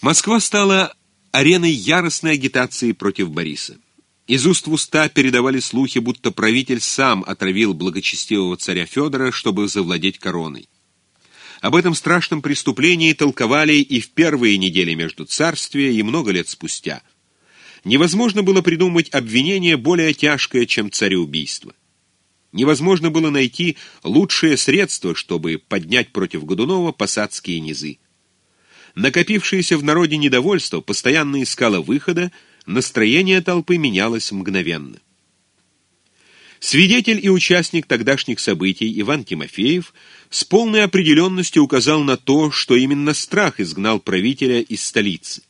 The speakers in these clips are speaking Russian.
Москва стала ареной яростной агитации против Бориса. Из уст в уста передавали слухи, будто правитель сам отравил благочестивого царя Федора, чтобы завладеть короной. Об этом страшном преступлении толковали и в первые недели между царствия, и много лет спустя. Невозможно было придумать обвинение более тяжкое, чем цареубийство. Невозможно было найти лучшее средство, чтобы поднять против Годунова посадские низы. Накопившееся в народе недовольство постоянно искало выхода, настроение толпы менялось мгновенно. Свидетель и участник тогдашних событий Иван Тимофеев с полной определенностью указал на то, что именно страх изгнал правителя из столицы.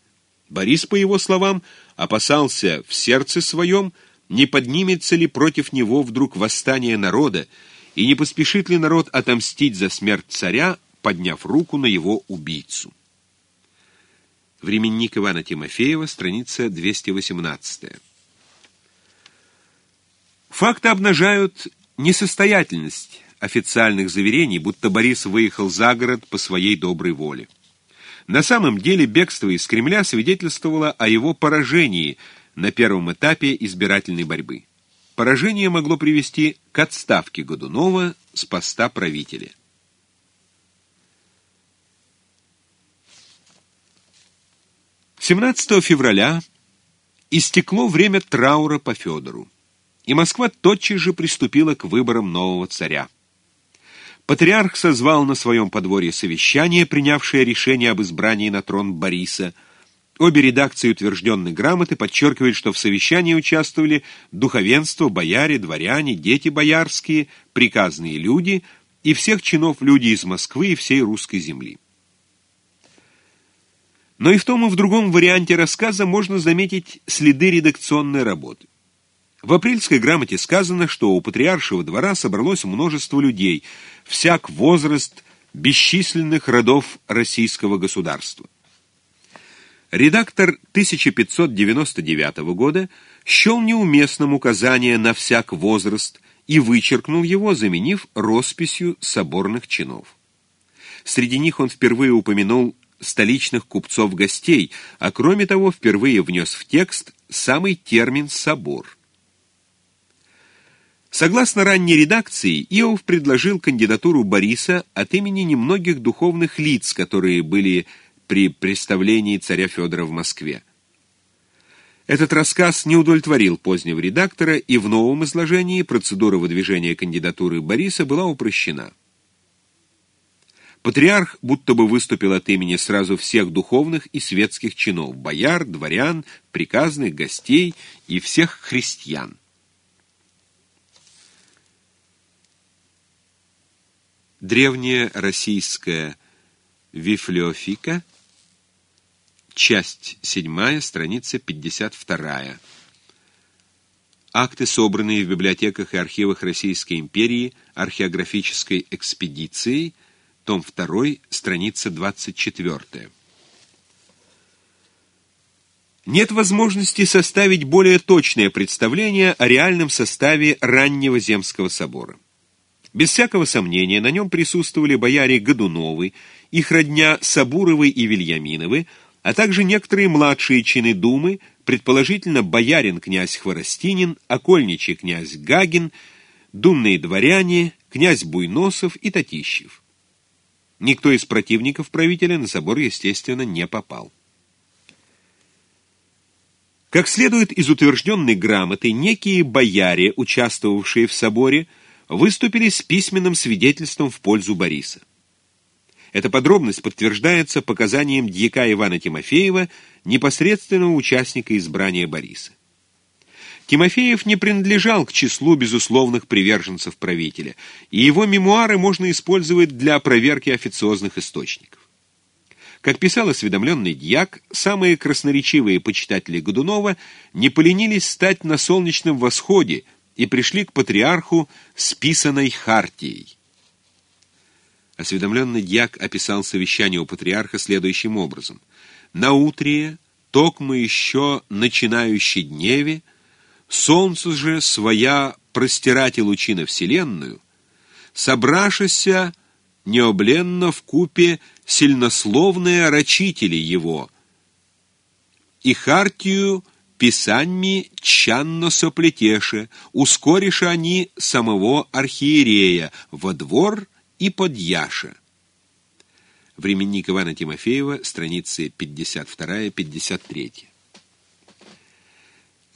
Борис, по его словам, опасался в сердце своем, не поднимется ли против него вдруг восстание народа, и не поспешит ли народ отомстить за смерть царя, подняв руку на его убийцу. Временник Ивана Тимофеева, страница 218. Факты обнажают несостоятельность официальных заверений, будто Борис выехал за город по своей доброй воле. На самом деле бегство из Кремля свидетельствовало о его поражении на первом этапе избирательной борьбы. Поражение могло привести к отставке Годунова с поста правителя. 17 февраля истекло время траура по Федору, и Москва тотчас же приступила к выборам нового царя. Патриарх созвал на своем подворье совещание, принявшее решение об избрании на трон Бориса. Обе редакции утвержденной грамоты подчеркивают, что в совещании участвовали духовенство, бояре, дворяне, дети боярские, приказные люди и всех чинов люди из Москвы и всей русской земли. Но и в том и в другом варианте рассказа можно заметить следы редакционной работы. В апрельской грамоте сказано, что у патриаршего двора собралось множество людей, всяк возраст бесчисленных родов российского государства. Редактор 1599 года счел неуместным указание на всяк возраст и вычеркнул его, заменив росписью соборных чинов. Среди них он впервые упомянул столичных купцов-гостей, а кроме того впервые внес в текст самый термин «собор». Согласно ранней редакции, Иов предложил кандидатуру Бориса от имени немногих духовных лиц, которые были при представлении царя Федора в Москве. Этот рассказ не удовлетворил позднего редактора, и в новом изложении процедура выдвижения кандидатуры Бориса была упрощена. Патриарх будто бы выступил от имени сразу всех духовных и светских чинов, бояр, дворян, приказных, гостей и всех христиан. Древняя российская вифлеофика, часть 7, страница 52. Акты, собранные в библиотеках и архивах Российской империи археографической экспедицией – том 2, страница 24. Нет возможности составить более точное представление о реальном составе раннего Земского собора. Без всякого сомнения, на нем присутствовали бояре Годуновы, их родня Сабуровы и Вильяминовы, а также некоторые младшие чины Думы, предположительно боярин князь Хворостинин, окольничий князь Гагин, думные дворяне, князь Буйносов и Татищев. Никто из противников правителя на собор, естественно, не попал. Как следует из утвержденной грамоты, некие бояре, участвовавшие в соборе, выступили с письменным свидетельством в пользу Бориса. Эта подробность подтверждается показанием дьяка Ивана Тимофеева, непосредственного участника избрания Бориса. Тимофеев не принадлежал к числу безусловных приверженцев правителя, и его мемуары можно использовать для проверки официозных источников. Как писал осведомленный дьяк, самые красноречивые почитатели Годунова не поленились стать на солнечном восходе и пришли к патриарху с писаной хартией. Осведомленный дьяк описал совещание у патриарха следующим образом. «Наутре, токмо еще начинающий дневе, Солнце же своя простирати лучи на вселенную, собрашися необленно в купе сильнословные рачители его, и хартию писаньми чанно соплетеше, ускорише они самого архиерея во двор и под яша. Временник Ивана Тимофеева, страницы 52-53.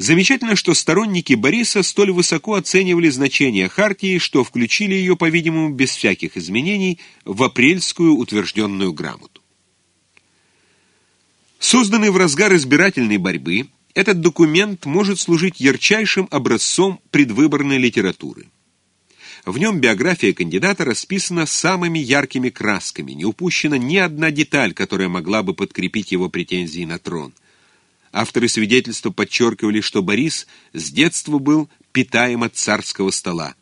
Замечательно, что сторонники Бориса столь высоко оценивали значение Хартии, что включили ее, по-видимому, без всяких изменений, в апрельскую утвержденную грамоту. Созданный в разгар избирательной борьбы, этот документ может служить ярчайшим образцом предвыборной литературы. В нем биография кандидата расписана самыми яркими красками, не упущена ни одна деталь, которая могла бы подкрепить его претензии на трон. Авторы свидетельства подчеркивали, что Борис с детства был питаем от царского стола,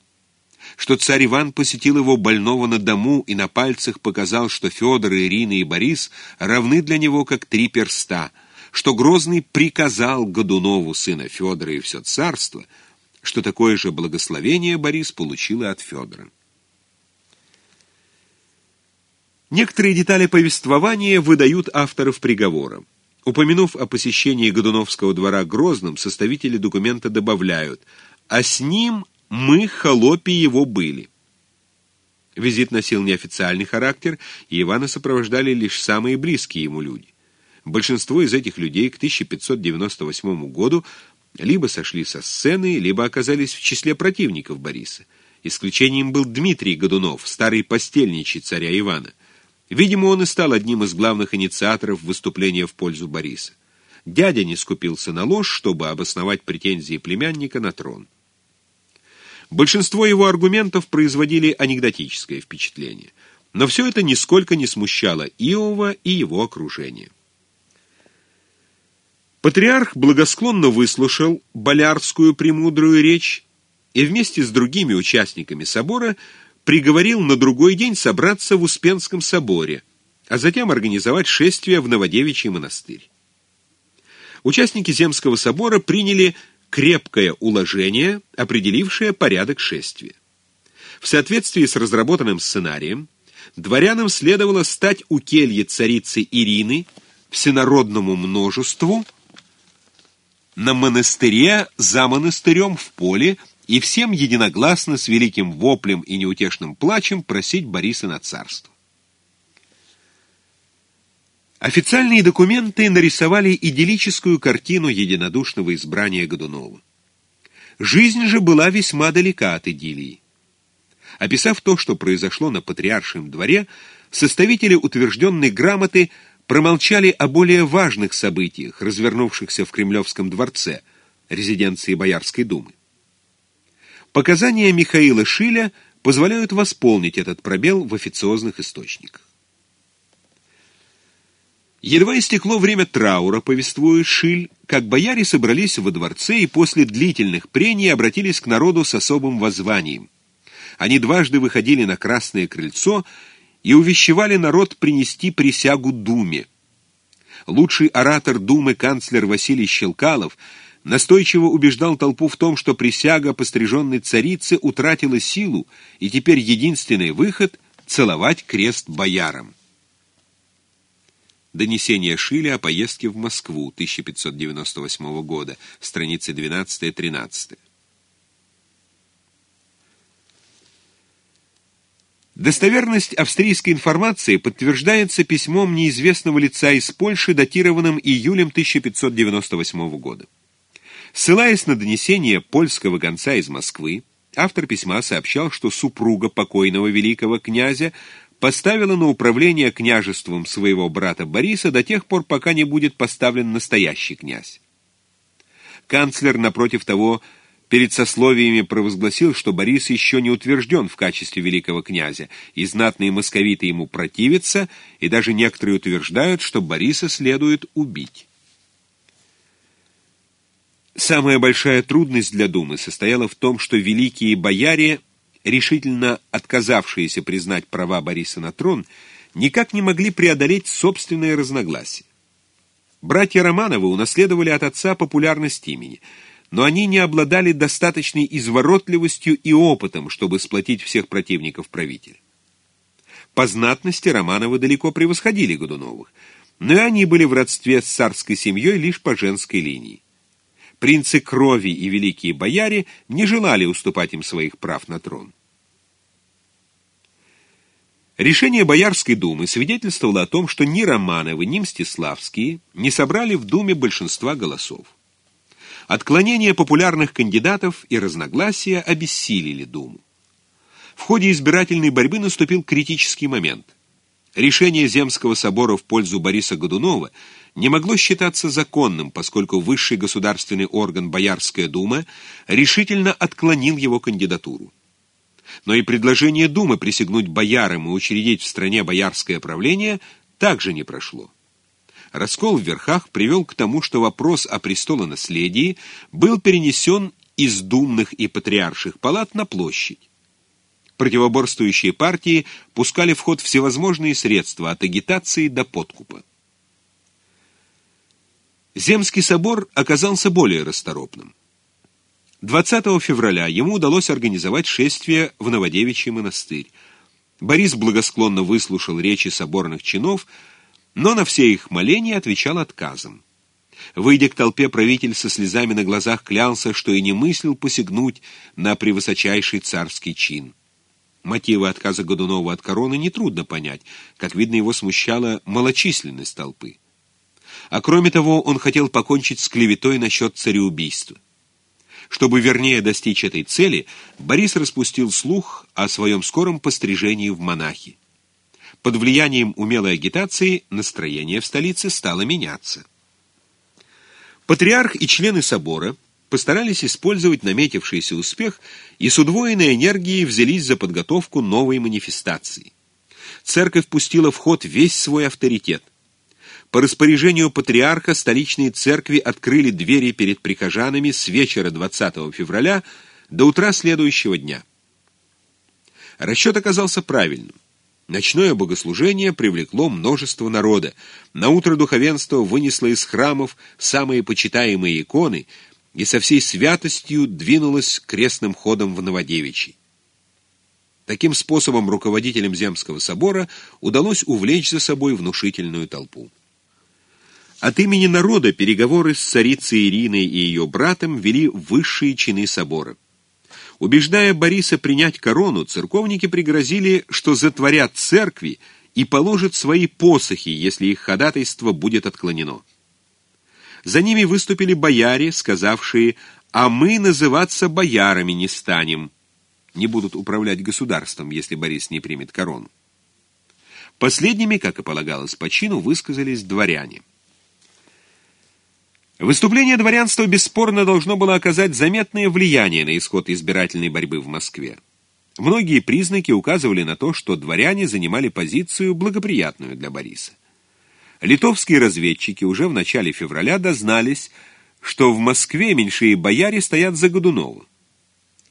что царь Иван посетил его больного на дому и на пальцах показал, что Федор, Ирина и Борис равны для него как три перста, что Грозный приказал Годунову, сына Федора и все царство — что такое же благословение Борис получил от Федора. Некоторые детали повествования выдают авторов приговора. Упомянув о посещении Годуновского двора Грозным, составители документа добавляют «А с ним мы, холопи его, были». Визит носил неофициальный характер, и Ивана сопровождали лишь самые близкие ему люди. Большинство из этих людей к 1598 году либо сошли со сцены, либо оказались в числе противников Бориса. Исключением был Дмитрий Годунов, старый постельничий царя Ивана. Видимо, он и стал одним из главных инициаторов выступления в пользу Бориса. Дядя не скупился на ложь, чтобы обосновать претензии племянника на трон. Большинство его аргументов производили анекдотическое впечатление. Но все это нисколько не смущало Иова и его окружение. Патриарх благосклонно выслушал болярскую премудрую речь и вместе с другими участниками собора приговорил на другой день собраться в Успенском соборе, а затем организовать шествие в Новодевичий монастырь. Участники Земского собора приняли крепкое уложение, определившее порядок шествия. В соответствии с разработанным сценарием, дворянам следовало стать у кельи царицы Ирины всенародному множеству на монастыре за монастырем в поле и всем единогласно с великим воплем и неутешным плачем просить Бориса на царство. Официальные документы нарисовали идиллическую картину единодушного избрания Годунова. Жизнь же была весьма далека от идиллии. Описав то, что произошло на Патриаршем дворе, составители утвержденной грамоты – промолчали о более важных событиях, развернувшихся в Кремлевском дворце, резиденции Боярской думы. Показания Михаила Шиля позволяют восполнить этот пробел в официозных источниках. Едва истекло время траура, повествует Шиль, как бояре собрались во дворце и после длительных прений обратились к народу с особым воззванием. Они дважды выходили на Красное крыльцо и увещевали народ принести присягу Думе. Лучший оратор Думы канцлер Василий Щелкалов настойчиво убеждал толпу в том, что присяга постриженной царицы утратила силу, и теперь единственный выход — целовать крест боярам. Донесение Шиля о поездке в Москву 1598 года, страницы 12-13. Достоверность австрийской информации подтверждается письмом неизвестного лица из Польши, датированным июлем 1598 года. Ссылаясь на донесение польского гонца из Москвы, автор письма сообщал, что супруга покойного великого князя поставила на управление княжеством своего брата Бориса до тех пор, пока не будет поставлен настоящий князь. Канцлер, напротив того, перед сословиями провозгласил, что Борис еще не утвержден в качестве великого князя, и знатные московиты ему противятся, и даже некоторые утверждают, что Бориса следует убить. Самая большая трудность для Думы состояла в том, что великие бояре, решительно отказавшиеся признать права Бориса на трон, никак не могли преодолеть собственные разногласия. Братья Романовы унаследовали от отца популярность имени – но они не обладали достаточной изворотливостью и опытом, чтобы сплотить всех противников правителя. По знатности Романовы далеко превосходили Годуновых, но и они были в родстве с царской семьей лишь по женской линии. Принцы крови и великие бояре не желали уступать им своих прав на трон. Решение Боярской думы свидетельствовало о том, что ни Романовы, ни Мстиславские не собрали в думе большинства голосов. Отклонения популярных кандидатов и разногласия обессилили думу. В ходе избирательной борьбы наступил критический момент. Решение Земского собора в пользу Бориса Годунова не могло считаться законным, поскольку высший государственный орган Боярская дума решительно отклонил его кандидатуру но и предложение Думы присягнуть боярам и учредить в стране боярское правление также не прошло. Раскол в верхах привел к тому, что вопрос о престолонаследии был перенесен из думных и патриарших палат на площадь. Противоборствующие партии пускали в ход всевозможные средства от агитации до подкупа. Земский собор оказался более расторопным. 20 февраля ему удалось организовать шествие в Новодевичий монастырь. Борис благосклонно выслушал речи соборных чинов, но на все их моления отвечал отказом. Выйдя к толпе, правитель со слезами на глазах клялся, что и не мыслил посягнуть на превысочайший царский чин. Мотивы отказа Годунова от короны нетрудно понять, как видно, его смущала малочисленность толпы. А кроме того, он хотел покончить с клеветой насчет цареубийства. Чтобы вернее достичь этой цели, Борис распустил слух о своем скором пострижении в монахи. Под влиянием умелой агитации настроение в столице стало меняться. Патриарх и члены собора постарались использовать наметившийся успех и с удвоенной энергией взялись за подготовку новой манифестации. Церковь пустила в ход весь свой авторитет. По распоряжению патриарха столичные церкви открыли двери перед прихожанами с вечера 20 февраля до утра следующего дня. Расчет оказался правильным. Ночное богослужение привлекло множество народа. На утро духовенство вынесло из храмов самые почитаемые иконы и со всей святостью двинулось крестным ходом в Новодевичий. Таким способом руководителям Земского собора удалось увлечь за собой внушительную толпу. От имени народа переговоры с царицей Ириной и ее братом вели высшие чины собора. Убеждая Бориса принять корону, церковники пригрозили, что затворят церкви и положат свои посохи, если их ходатайство будет отклонено. За ними выступили бояре, сказавшие «А мы называться боярами не станем». Не будут управлять государством, если Борис не примет корону. Последними, как и полагалось по чину, высказались дворяне. Выступление дворянства бесспорно должно было оказать заметное влияние на исход избирательной борьбы в Москве. Многие признаки указывали на то, что дворяне занимали позицию, благоприятную для Бориса. Литовские разведчики уже в начале февраля дознались, что в Москве меньшие бояре стоят за Годунова.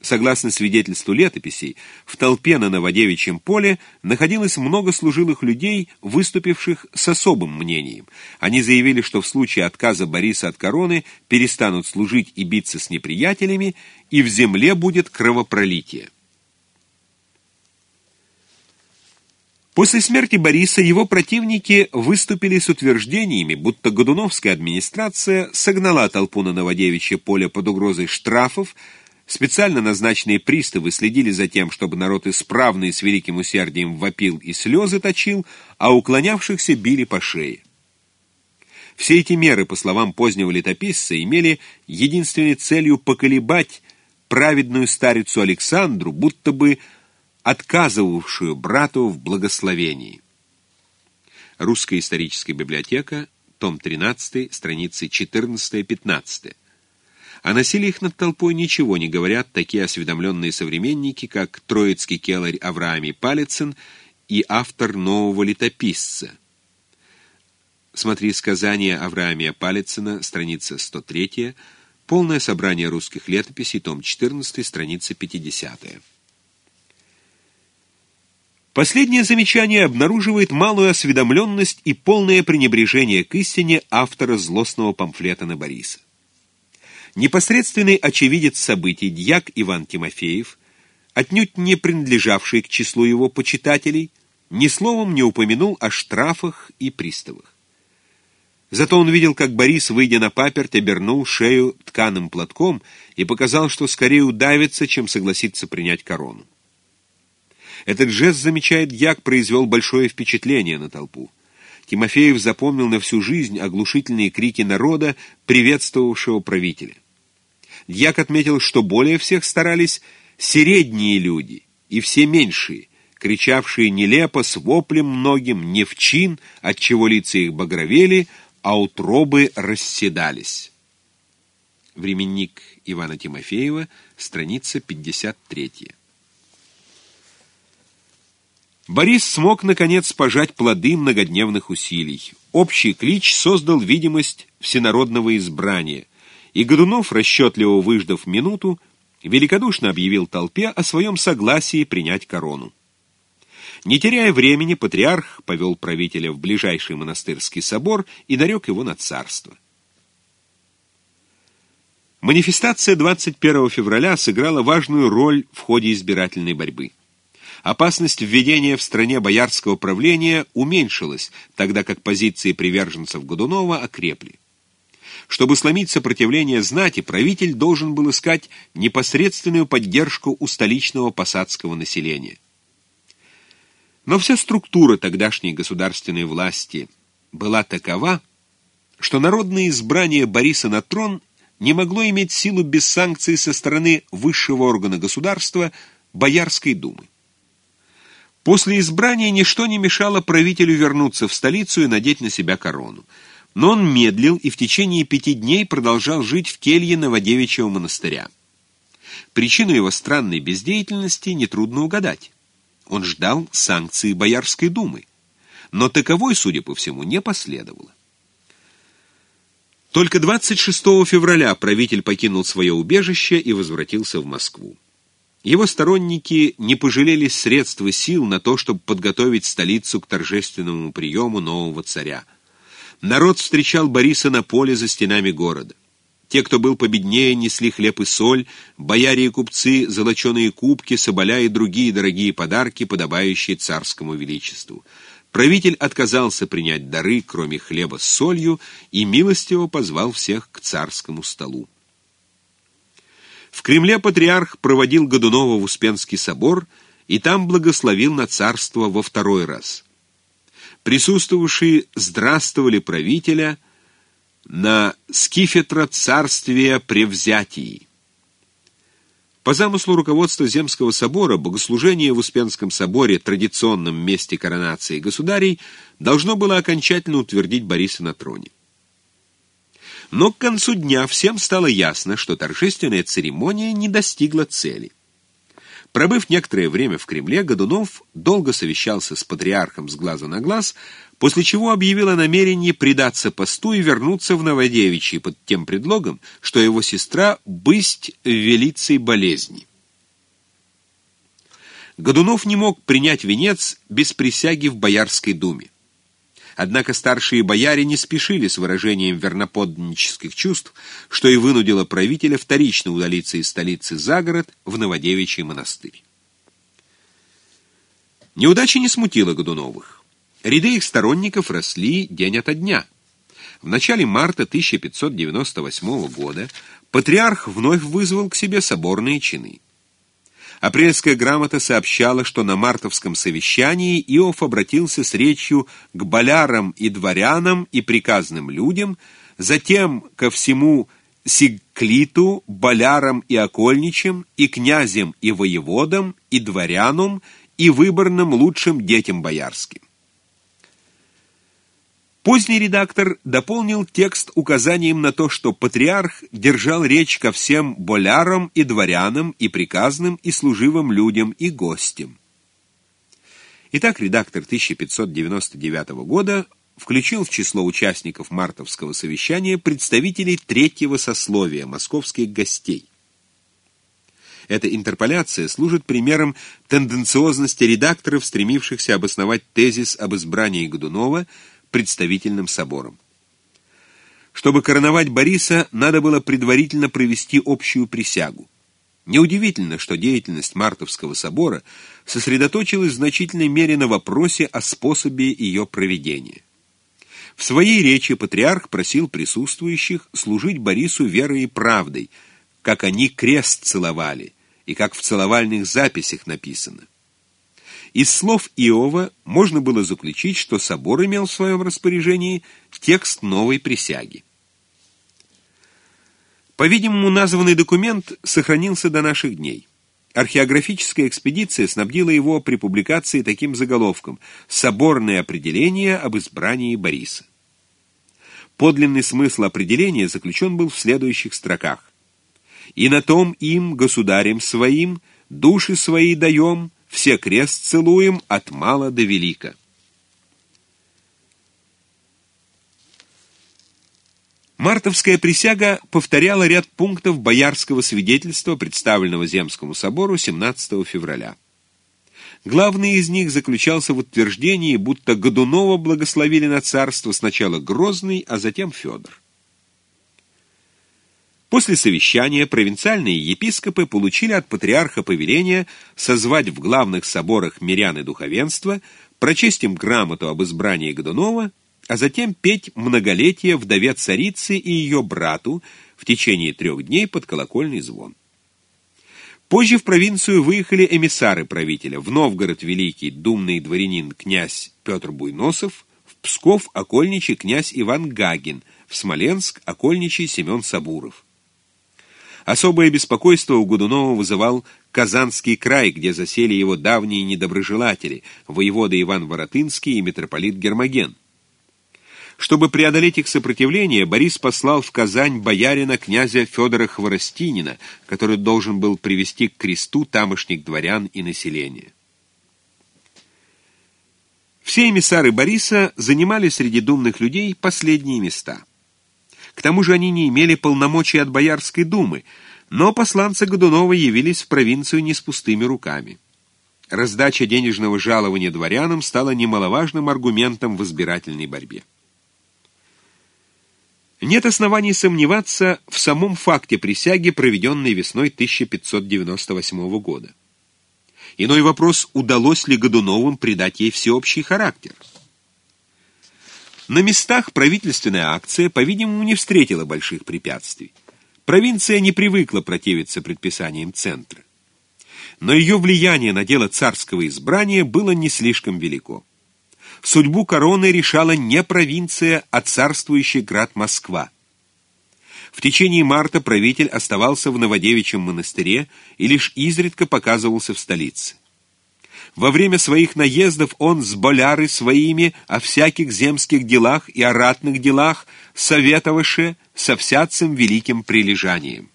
Согласно свидетельству летописей, в толпе на Новодевичьем поле находилось много служилых людей, выступивших с особым мнением. Они заявили, что в случае отказа Бориса от короны перестанут служить и биться с неприятелями, и в земле будет кровопролитие. После смерти Бориса его противники выступили с утверждениями, будто Годуновская администрация согнала толпу на Новодевичье поле под угрозой штрафов, Специально назначенные приставы следили за тем, чтобы народ исправно с великим усердием вопил и слезы точил, а уклонявшихся били по шее. Все эти меры, по словам позднего летописца, имели единственной целью поколебать праведную старицу Александру, будто бы отказывавшую брату в благословении. Русская историческая библиотека, том 13, страницы 14-15. О насилиях над толпой ничего не говорят такие осведомленные современники, как троицкий келарь Авраамий Палицын и автор нового летописца. Смотри сказание Авраамия Палицына, страница 103, полное собрание русских летописей, том 14, страница 50. Последнее замечание обнаруживает малую осведомленность и полное пренебрежение к истине автора злостного памфлета на Бориса. Непосредственный очевидец событий дьяк Иван Тимофеев, отнюдь не принадлежавший к числу его почитателей, ни словом не упомянул о штрафах и приставах. Зато он видел, как Борис, выйдя на паперть, обернул шею тканым платком и показал, что скорее удавится, чем согласится принять корону. Этот жест, замечает Дьяк, произвел большое впечатление на толпу. Тимофеев запомнил на всю жизнь оглушительные крики народа, приветствовавшего правителя. Дьяк отметил, что более всех старались средние люди и все меньшие, кричавшие нелепо, с воплем многим, не в чин, отчего лица их багровели, а утробы расседались. Временник Ивана Тимофеева, страница 53. Борис смог, наконец, пожать плоды многодневных усилий. Общий клич создал видимость всенародного избрания, и Годунов, расчетливо выждав минуту, великодушно объявил толпе о своем согласии принять корону. Не теряя времени, патриарх повел правителя в ближайший монастырский собор и нарек его на царство. Манифестация 21 февраля сыграла важную роль в ходе избирательной борьбы. Опасность введения в стране боярского правления уменьшилась, тогда как позиции приверженцев Годунова окрепли. Чтобы сломить сопротивление знати, правитель должен был искать непосредственную поддержку у столичного посадского населения. Но вся структура тогдашней государственной власти была такова, что народное избрание Бориса на трон не могло иметь силу без санкций со стороны высшего органа государства Боярской думы. После избрания ничто не мешало правителю вернуться в столицу и надеть на себя корону. Но он медлил и в течение пяти дней продолжал жить в келье Новодевичьего монастыря. Причину его странной бездеятельности нетрудно угадать. Он ждал санкции Боярской думы, но таковой, судя по всему, не последовало. Только 26 февраля правитель покинул свое убежище и возвратился в Москву. Его сторонники не пожалели средств и сил на то, чтобы подготовить столицу к торжественному приему нового царя. Народ встречал Бориса на поле за стенами города. Те, кто был победнее, несли хлеб и соль, бояре и купцы — золоченые кубки, соболя и другие дорогие подарки, подобающие царскому величеству. Правитель отказался принять дары, кроме хлеба с солью, и милостиво позвал всех к царскому столу. В Кремле патриарх проводил Годунова в Успенский собор и там благословил на царство во второй раз. Присутствовавшие здравствовали правителя на скифетра царствия превзятии. По замыслу руководства Земского собора, богослужение в Успенском соборе, традиционном месте коронации государей, должно было окончательно утвердить Бориса на троне. Но к концу дня всем стало ясно, что торжественная церемония не достигла цели. Пробыв некоторое время в Кремле, Годунов долго совещался с патриархом с глаза на глаз, после чего объявил о намерении предаться посту и вернуться в Новодевичье под тем предлогом, что его сестра бысть велицей болезни. Годунов не мог принять венец без присяги в Боярской думе. Однако старшие бояре не спешили с выражением верноподданнических чувств, что и вынудило правителя вторично удалиться из столицы за город в Новодевичий монастырь. Неудача не смутила Годуновых. Ряды их сторонников росли день ото дня. В начале марта 1598 года патриарх вновь вызвал к себе соборные чины. Апрельская грамота сообщала, что на мартовском совещании Иов обратился с речью к болярам и дворянам и приказным людям, затем ко всему сигклиту, болярам и окольничим, и князям и воеводам, и дворянам, и выборным лучшим детям боярским. Поздний редактор дополнил текст указанием на то, что патриарх держал речь ко всем болярам и дворянам, и приказным, и служивым людям, и гостям. Итак, редактор 1599 года включил в число участников мартовского совещания представителей третьего сословия, московских гостей. Эта интерполяция служит примером тенденциозности редакторов, стремившихся обосновать тезис об избрании Годунова – представительным собором. Чтобы короновать Бориса, надо было предварительно провести общую присягу. Неудивительно, что деятельность Мартовского собора сосредоточилась в значительной мере на вопросе о способе ее проведения. В своей речи патриарх просил присутствующих служить Борису верой и правдой, как они крест целовали, и как в целовальных записях написано. Из слов Иова можно было заключить, что собор имел в своем распоряжении текст новой присяги. По-видимому, названный документ сохранился до наших дней. Археографическая экспедиция снабдила его при публикации таким заголовком «Соборное определение об избрании Бориса». Подлинный смысл определения заключен был в следующих строках. «И на том им, государем своим, души свои даем, все крест целуем от мала до велика». Мартовская присяга повторяла ряд пунктов боярского свидетельства, представленного Земскому собору 17 февраля. Главный из них заключался в утверждении, будто Годунова благословили на царство сначала Грозный, а затем Федор. После совещания провинциальные епископы получили от патриарха повеление созвать в главных соборах мирян и духовенства, прочесть им грамоту об избрании Годунова а затем петь многолетие вдове царицы и ее брату в течение трех дней под колокольный звон. Позже в провинцию выехали эмиссары правителя, в Новгород великий думный дворянин князь Петр Буйносов, в Псков окольничий князь Иван Гагин, в Смоленск окольничий Семен Сабуров. Особое беспокойство у Годунова вызывал Казанский край, где засели его давние недоброжелатели, воевода Иван Воротынский и митрополит Гермоген. Чтобы преодолеть их сопротивление, Борис послал в Казань боярина князя Федора Хворостинина, который должен был привести к кресту тамошних дворян и населения. Все эмиссары Бориса занимали среди думных людей последние места. К тому же они не имели полномочий от Боярской думы, но посланцы Годунова явились в провинцию не с пустыми руками. Раздача денежного жалования дворянам стала немаловажным аргументом в избирательной борьбе. Нет оснований сомневаться в самом факте присяги, проведенной весной 1598 года. Иной вопрос, удалось ли Годуновым придать ей всеобщий характер. На местах правительственная акция, по-видимому, не встретила больших препятствий. Провинция не привыкла противиться предписаниям центра. Но ее влияние на дело царского избрания было не слишком велико судьбу короны решала не провинция, а царствующий град Москва. В течение марта правитель оставался в Новодевичьем монастыре и лишь изредка показывался в столице. Во время своих наездов он с боляры своими о всяких земских делах и о делах советовавши со всяцем великим прилежанием.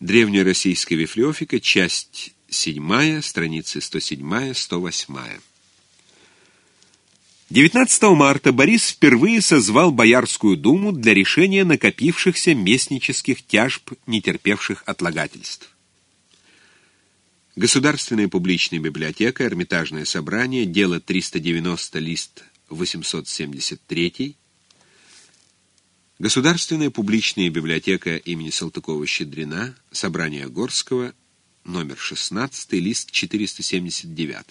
Древняя российская вифлеофика, часть 7, страницы 107-108. 19 марта Борис впервые созвал Боярскую думу для решения накопившихся местнических тяжб, не терпевших отлагательств. Государственная публичная библиотека, Эрмитажное собрание, дело 390, лист 873. Государственная публичная библиотека имени Салтыкова-Щедрина, собрание Горского, номер 16, лист 479.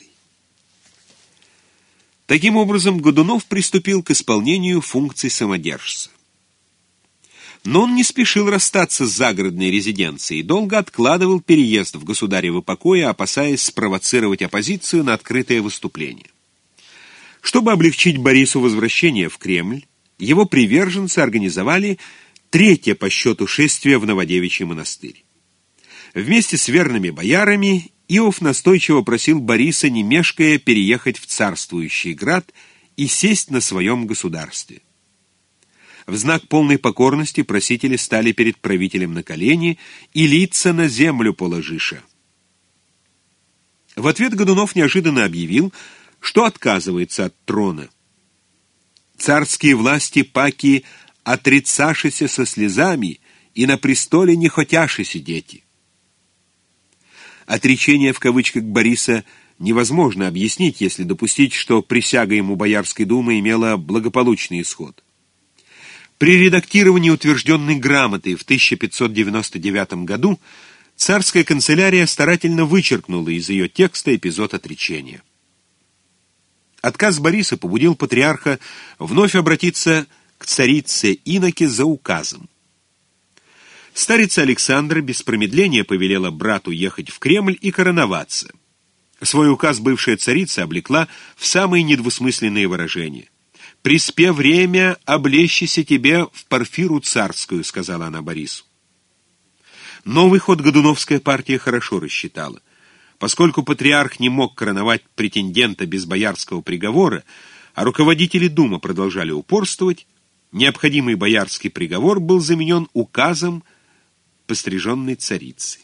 Таким образом, Годунов приступил к исполнению функций самодержца. Но он не спешил расстаться с загородной резиденцией и долго откладывал переезд в государево покое, опасаясь спровоцировать оппозицию на открытое выступление. Чтобы облегчить Борису возвращение в Кремль, его приверженцы организовали третье по счету шествие в Новодевичий монастырь. Вместе с верными боярами Иов настойчиво просил Бориса, не мешкая, переехать в царствующий град и сесть на своем государстве. В знак полной покорности просители стали перед правителем на колени и лица на землю положиша. В ответ Годунов неожиданно объявил, что отказывается от трона. Царские власти паки отрицашися со слезами и на престоле не хотяши сидеть. Отречение в кавычках Бориса невозможно объяснить, если допустить, что присяга ему Боярской думы имела благополучный исход. При редактировании утвержденной грамоты в 1599 году царская канцелярия старательно вычеркнула из ее текста эпизод отречения. Отказ Бориса побудил патриарха вновь обратиться к царице Иноке за указом. Старица Александра без промедления повелела брату ехать в Кремль и короноваться. Свой указ бывшая царица облекла в самые недвусмысленные выражения. «Приспе время, облещися тебе в парфиру царскую», — сказала она Борису. Новый ход Годуновская партия хорошо рассчитала. Поскольку патриарх не мог короновать претендента без боярского приговора, а руководители Дума продолжали упорствовать, необходимый боярский приговор был заменен указом постриженной царицы.